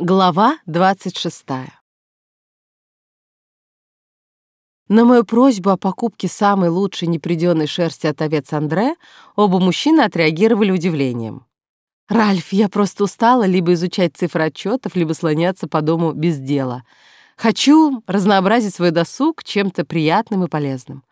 Глава 26. На мою просьбу о покупке самой лучшей непридённой шерсти от овец Андре оба мужчины отреагировали удивлением. «Ральф, я просто устала либо изучать цифры отчетов, либо слоняться по дому без дела. Хочу разнообразить свой досуг чем-то приятным и полезным».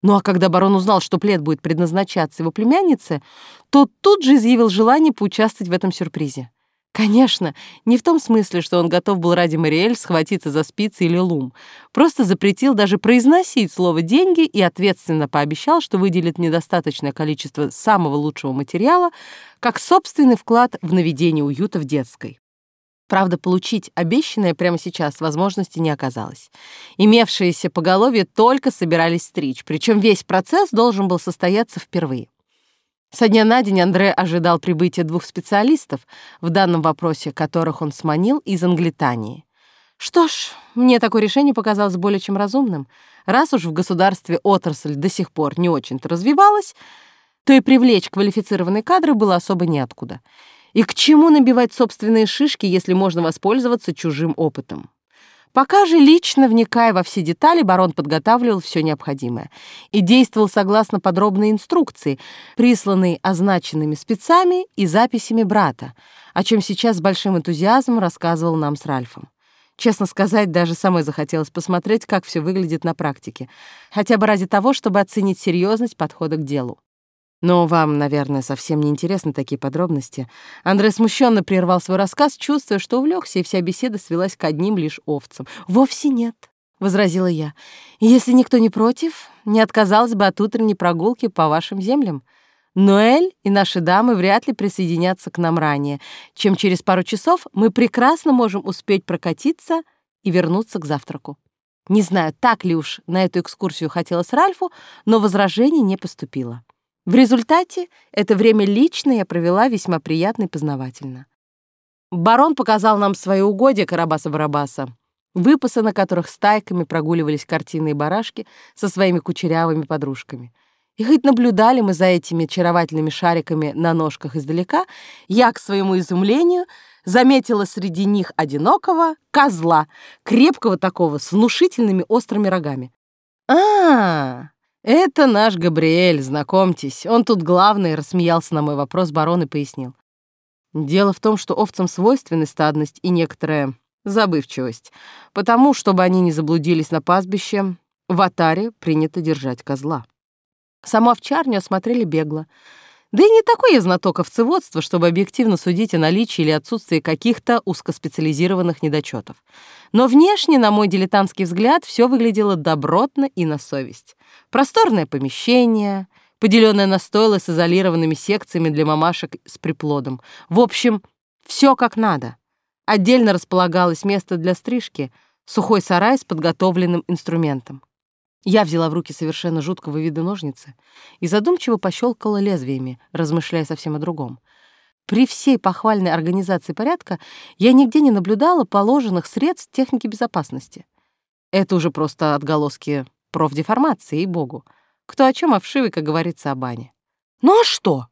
Ну а когда барон узнал, что плед будет предназначаться его племяннице, то тут же изъявил желание поучаствовать в этом сюрпризе. Конечно, не в том смысле, что он готов был ради Мариэль схватиться за спицы или лум. Просто запретил даже произносить слово «деньги» и ответственно пообещал, что выделит недостаточное количество самого лучшего материала как собственный вклад в наведение уюта в детской. Правда, получить обещанное прямо сейчас возможности не оказалось. Имевшиеся поголовье только собирались стричь, причем весь процесс должен был состояться впервые. Со дня на день Андре ожидал прибытия двух специалистов, в данном вопросе которых он сманил из Англитании. Что ж, мне такое решение показалось более чем разумным. Раз уж в государстве отрасль до сих пор не очень-то развивалась, то и привлечь квалифицированные кадры было особо неоткуда. И к чему набивать собственные шишки, если можно воспользоваться чужим опытом? Пока же, лично вникая во все детали, барон подготавливал все необходимое и действовал согласно подробной инструкции, присланной означенными спецами и записями брата, о чем сейчас с большим энтузиазмом рассказывал нам с Ральфом. Честно сказать, даже самой захотелось посмотреть, как все выглядит на практике, хотя бы ради того, чтобы оценить серьезность подхода к делу. Но вам, наверное, совсем не интересны такие подробности. Андрей смущенно прервал свой рассказ, чувствуя, что увлекся, и вся беседа свелась к одним лишь овцам. «Вовсе нет», — возразила я. «Если никто не против, не отказалась бы от утренней прогулки по вашим землям. Ноэль и наши дамы вряд ли присоединятся к нам ранее, чем через пару часов мы прекрасно можем успеть прокатиться и вернуться к завтраку». Не знаю, так ли уж на эту экскурсию хотелось Ральфу, но возражений не поступило. В результате это время лично я провела весьма приятно и познавательно. Барон показал нам свои угодья Карабаса-Барабаса, выпасы на которых стайками прогуливались картинные барашки со своими кучерявыми подружками. И хоть наблюдали мы за этими очаровательными шариками на ножках издалека, я, к своему изумлению, заметила среди них одинокого козла, крепкого такого, с внушительными острыми рогами. а, -а, -а «Это наш Габриэль, знакомьтесь. Он тут главный», — рассмеялся на мой вопрос барон и пояснил. «Дело в том, что овцам свойственны стадность и некоторая забывчивость. Потому, чтобы они не заблудились на пастбище, в атаре принято держать козла». Саму овчарню осмотрели бегло — да и не такой я знаток овцеводства, чтобы объективно судить о наличии или отсутствии каких-то узкоспециализированных недочетов. Но внешне, на мой дилетантский взгляд, все выглядело добротно и на совесть. Просторное помещение, поделенное на стойло с изолированными секциями для мамашек с приплодом. В общем, все как надо. Отдельно располагалось место для стрижки, сухой сарай с подготовленным инструментом. Я взяла в руки совершенно жуткого вида ножницы и задумчиво пощелкала лезвиями, размышляя совсем о другом. При всей похвальной организации порядка я нигде не наблюдала положенных средств техники безопасности. Это уже просто отголоски профдеформации, и богу. Кто о чем, а вшивый, как говорится, о бане. Ну а что?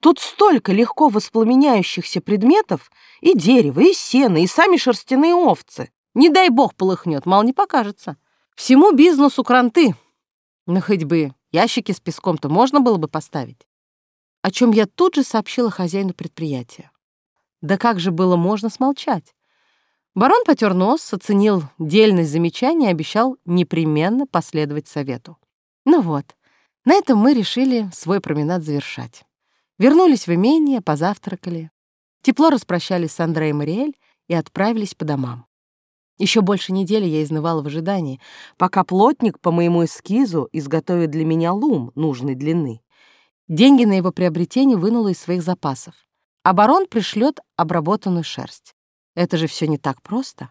Тут столько легко воспламеняющихся предметов, и дерево, и сено, и сами шерстяные овцы. Не дай бог полыхнет, мало не покажется. Всему бизнесу кранты. Но хоть бы ящики с песком-то можно было бы поставить. О чем я тут же сообщила хозяину предприятия. Да как же было можно смолчать? Барон потер нос, оценил дельность замечания и обещал непременно последовать совету. Ну вот, на этом мы решили свой променад завершать. Вернулись в имение, позавтракали. Тепло распрощались с Андреем и Риэль и отправились по домам. Еще больше недели я изнывала в ожидании, пока плотник по моему эскизу изготовит для меня лум нужной длины. Деньги на его приобретение вынула из своих запасов. А пришлет обработанную шерсть. Это же все не так просто.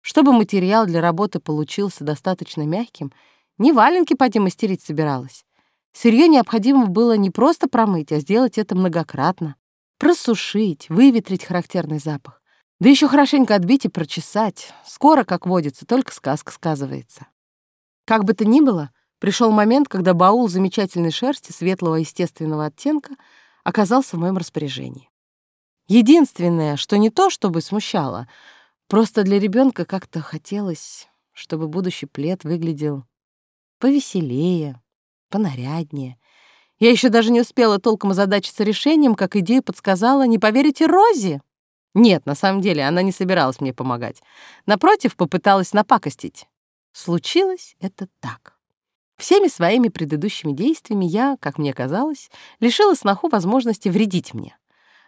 Чтобы материал для работы получился достаточно мягким, не валенки поди мастерить собиралась. Сырье необходимо было не просто промыть, а сделать это многократно. Просушить, выветрить характерный запах. Да еще хорошенько отбить и прочесать. Скоро, как водится, только сказка сказывается. Как бы то ни было, пришел момент, когда баул замечательной шерсти светлого естественного оттенка оказался в моем распоряжении. Единственное, что не то, чтобы смущало, просто для ребенка как-то хотелось, чтобы будущий плед выглядел повеселее, понаряднее. Я еще даже не успела толком озадачиться решением, как идею подсказала, не поверите, Рози. Нет, на самом деле, она не собиралась мне помогать. Напротив, попыталась напакостить. Случилось это так. Всеми своими предыдущими действиями я, как мне казалось, лишила сноху возможности вредить мне.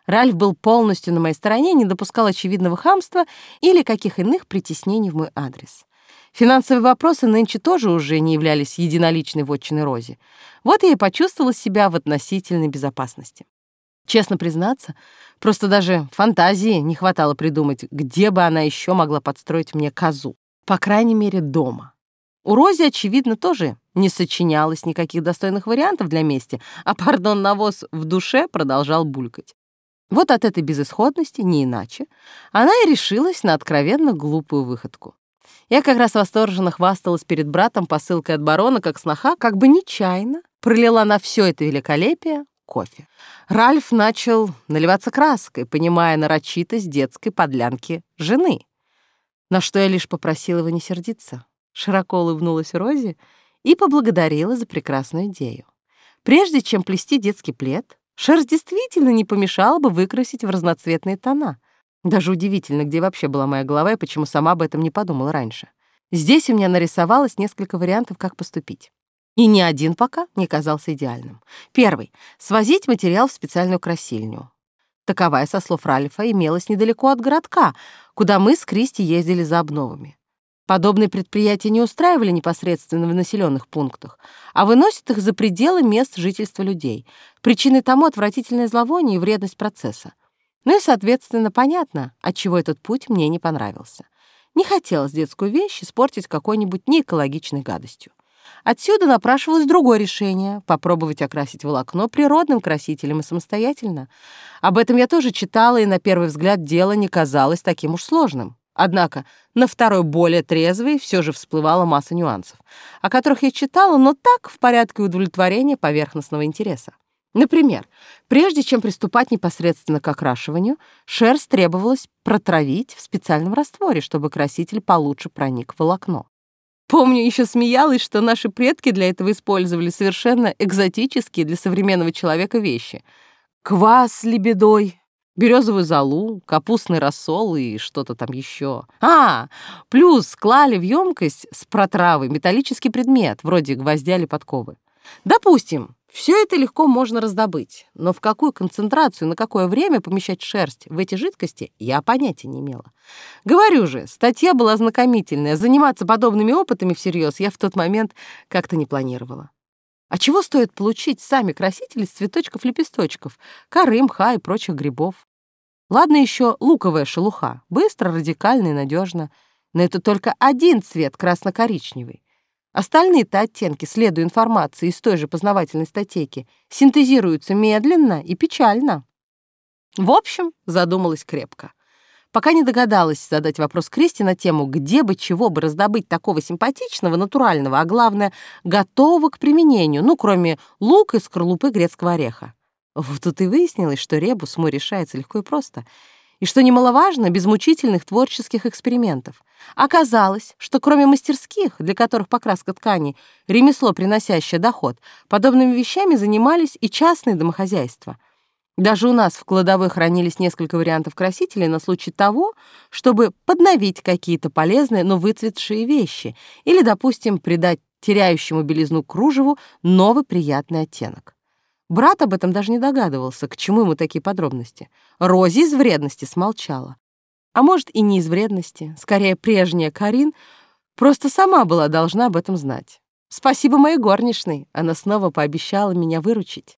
Ральф был полностью на моей стороне, не допускал очевидного хамства или каких иных притеснений в мой адрес. Финансовые вопросы нынче тоже уже не являлись единоличной вотчиной Рози. Вот я и почувствовала себя в относительной безопасности. Честно признаться, просто даже фантазии не хватало придумать, где бы она еще могла подстроить мне козу. По крайней мере, дома. У Рози, очевидно, тоже не сочинялось никаких достойных вариантов для мести, а, пардон, навоз в душе продолжал булькать. Вот от этой безысходности, не иначе, она и решилась на откровенно глупую выходку. Я как раз восторженно хвасталась перед братом посылкой от барона, как сноха, как бы нечаянно пролила на все это великолепие кофе. Ральф начал наливаться краской, понимая нарочитость детской подлянки жены. На что я лишь попросила его не сердиться. Широко улыбнулась Рози и поблагодарила за прекрасную идею. Прежде чем плести детский плед, шерсть действительно не помешала бы выкрасить в разноцветные тона. Даже удивительно, где вообще была моя голова и почему сама об этом не подумала раньше. Здесь у меня нарисовалось несколько вариантов, как поступить. И ни один пока не казался идеальным. Первый — свозить материал в специальную красильню. Таковая, со слов Ральфа, имелась недалеко от городка, куда мы с Кристи ездили за обновами. Подобные предприятия не устраивали непосредственно в населенных пунктах, а выносят их за пределы мест жительства людей. Причиной тому отвратительное зловоние и вредность процесса. Ну и, соответственно, понятно, отчего этот путь мне не понравился. Не хотелось детскую вещь испортить какой-нибудь неэкологичной гадостью. Отсюда напрашивалось другое решение — попробовать окрасить волокно природным красителем и самостоятельно. Об этом я тоже читала, и на первый взгляд дело не казалось таким уж сложным. Однако на второй, более трезвый, все же всплывала масса нюансов, о которых я читала, но так, в порядке удовлетворения поверхностного интереса. Например, прежде чем приступать непосредственно к окрашиванию, шерсть требовалось протравить в специальном растворе, чтобы краситель получше проник в волокно. Помню, еще смеялась, что наши предки для этого использовали совершенно экзотические для современного человека вещи. Квас лебедой, березовую золу, капустный рассол и что-то там еще. А, плюс клали в емкость с протравой металлический предмет, вроде гвоздя или подковы. Допустим, все это легко можно раздобыть, но в какую концентрацию, на какое время помещать шерсть в эти жидкости, я понятия не имела. Говорю же, статья была ознакомительная, заниматься подобными опытами всерьез я в тот момент как-то не планировала. А чего стоит получить сами красители с цветочков-лепесточков, коры, мха и прочих грибов? Ладно еще луковая шелуха, быстро, радикально и надежно, но это только один цвет красно-коричневый. Остальные-то оттенки, следуя информации из той же познавательной статейки, синтезируются медленно и печально. В общем, задумалась крепко. Пока не догадалась задать вопрос Кристи на тему, где бы чего бы раздобыть такого симпатичного, натурального, а главное, готового к применению, ну, кроме лука и скорлупы грецкого ореха. Вот тут и выяснилось, что ребус мой решается легко и просто — и, что немаловажно, без мучительных творческих экспериментов. Оказалось, что кроме мастерских, для которых покраска тканей — ремесло, приносящее доход, подобными вещами занимались и частные домохозяйства. Даже у нас в кладовой хранились несколько вариантов красителей на случай того, чтобы подновить какие-то полезные, но выцветшие вещи или, допустим, придать теряющему белизну кружеву новый приятный оттенок. Брат об этом даже не догадывался, к чему ему такие подробности. Рози из вредности смолчала. А может, и не из вредности. Скорее, прежняя Карин просто сама была должна об этом знать. Спасибо моей горничной, она снова пообещала меня выручить.